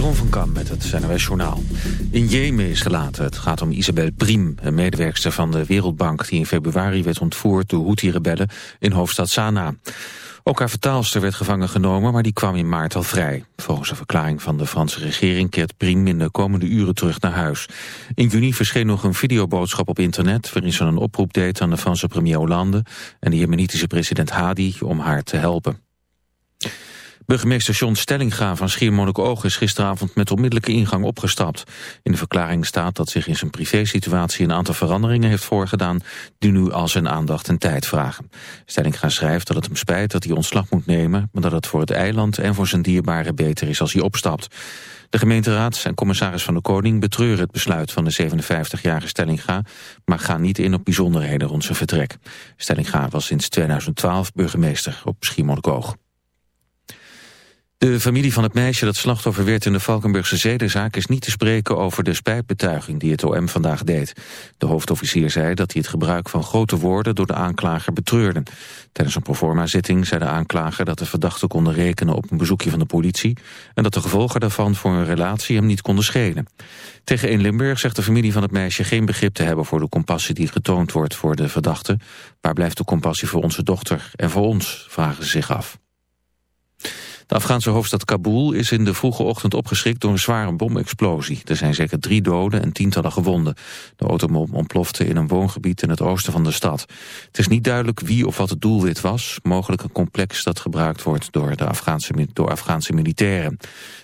Jeroen van Kam met het NOS Journaal. In Jemen is gelaten. Het gaat om Isabel Priem, een medewerkster van de Wereldbank... die in februari werd ontvoerd door Houthi-rebellen in hoofdstad Sanaa. Ook haar vertaalster werd gevangen genomen, maar die kwam in maart al vrij. Volgens een verklaring van de Franse regering keert Priem in de komende uren terug naar huis. In juni verscheen nog een videoboodschap op internet... waarin ze een oproep deed aan de Franse premier Hollande... en de jemenitische president Hadi om haar te helpen. Burgemeester John Stellinga van Schiermonnikoog is gisteravond met onmiddellijke ingang opgestapt. In de verklaring staat dat zich in zijn privésituatie een aantal veranderingen heeft voorgedaan die nu al zijn aandacht en tijd vragen. Stellinga schrijft dat het hem spijt dat hij ontslag moet nemen, maar dat het voor het eiland en voor zijn dierbaren beter is als hij opstapt. De gemeenteraad en commissaris van de Koning betreuren het besluit van de 57-jarige Stellinga, maar gaan niet in op bijzonderheden rond zijn vertrek. Stellinga was sinds 2012 burgemeester op Schiermonnikoog. De familie van het meisje dat slachtoffer werd in de Valkenburgse zedenzaak is niet te spreken over de spijtbetuiging die het OM vandaag deed. De hoofdofficier zei dat hij het gebruik van grote woorden door de aanklager betreurde. Tijdens een proforma-zitting zei de aanklager dat de verdachten konden rekenen op een bezoekje van de politie en dat de gevolgen daarvan voor hun relatie hem niet konden schelen. Tegen 1 Limburg zegt de familie van het meisje geen begrip te hebben voor de compassie die getoond wordt voor de verdachte. Waar blijft de compassie voor onze dochter en voor ons, vragen ze zich af. De Afghaanse hoofdstad Kabul is in de vroege ochtend opgeschrikt door een zware bomexplosie. Er zijn zeker drie doden en tientallen gewonden. De autobom ontplofte in een woongebied in het oosten van de stad. Het is niet duidelijk wie of wat het doelwit was. Mogelijk een complex dat gebruikt wordt door, de Afghaanse, door Afghaanse militairen.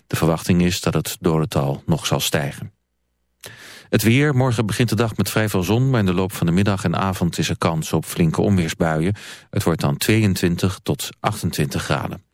De verwachting is dat het dodental nog zal stijgen. Het weer, morgen begint de dag met vrij veel zon... maar in de loop van de middag en avond is er kans op flinke onweersbuien. Het wordt dan 22 tot 28 graden.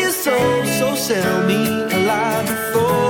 Your soul. So sell me alive before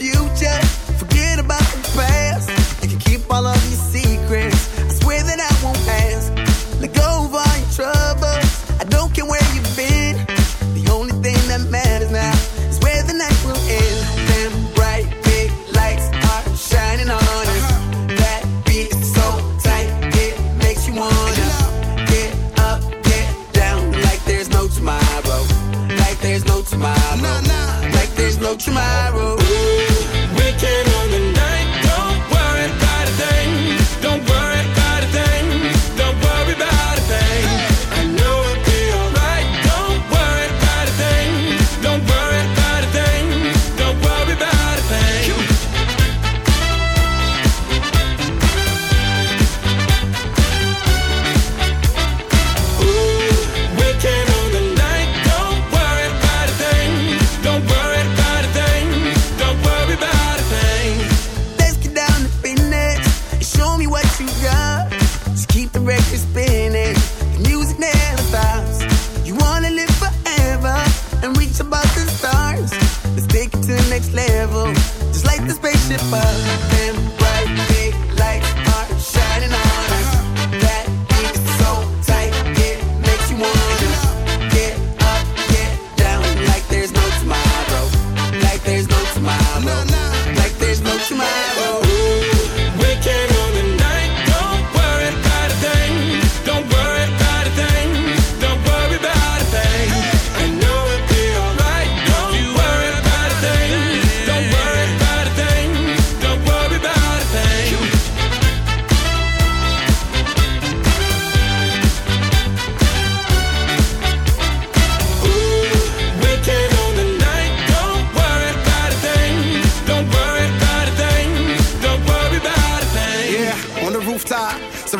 you